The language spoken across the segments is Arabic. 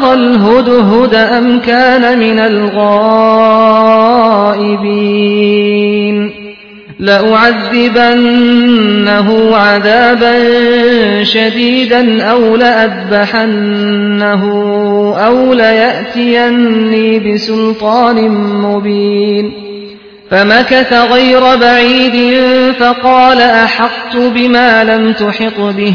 أرى الهدهد أم كان من الغائبين لأعذبنه عذابا شديدا أو لأذبحنه أو ليأتيني بسلطان مبين فمكث غير بعيد فقال أحقت بما لم تحط به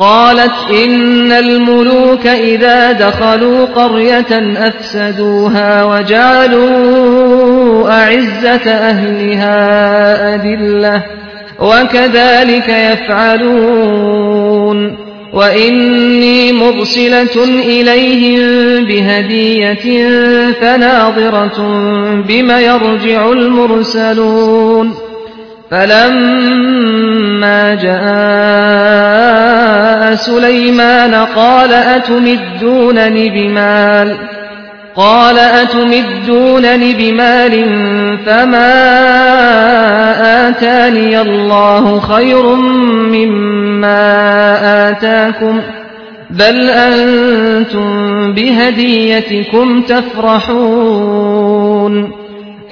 قالت إن الملوك إذا دخلوا قرية أفسدوها وجعلوا أعزة أهلها أذلة وكذلك يفعلون وإني مرسلة إليهم بهدية فناظرة بم يرجع المرسلون فلما جاء سليمان قال أتمدونني بمال؟ قال أتمدونني بمال فما آتاني الله خير مما آتاكم بل أنتم بهديتكم تفرحون.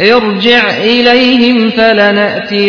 ارجع إليهم فلنأتينهم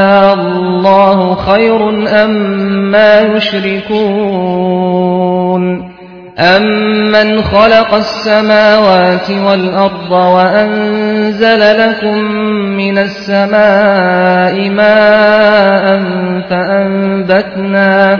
الله خير أم ما يشركون أَمَّنْ خَلَقَ السَّمَاوَاتِ وَالْأَرْضَ وَأَنزَلَ لَكُم مِّنَ السَّمَاءِ مَاءً فَأَنبَتْنَا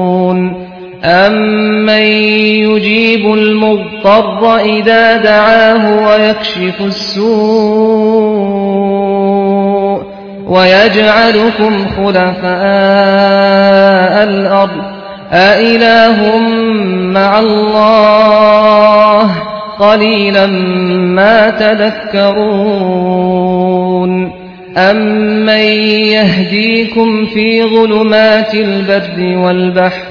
أَمَّن يُجِيبُ الْمُضْطَرَّ إِذَا دَعَاهُ وَيَكْشِفُ السُّوءَ وَيَجْعَلُكُمْ خُلَفَاءَ الْأَرْضِ أَإِلَٰهٌ مَّعَ اللَّهِ ۚ قَلِيلًا مَّا تَذَكَّرُونَ أَمَّن يَهْدِيكُمْ فِي ظُلُمَاتِ الْبَرِّ وَالْبَحْرِ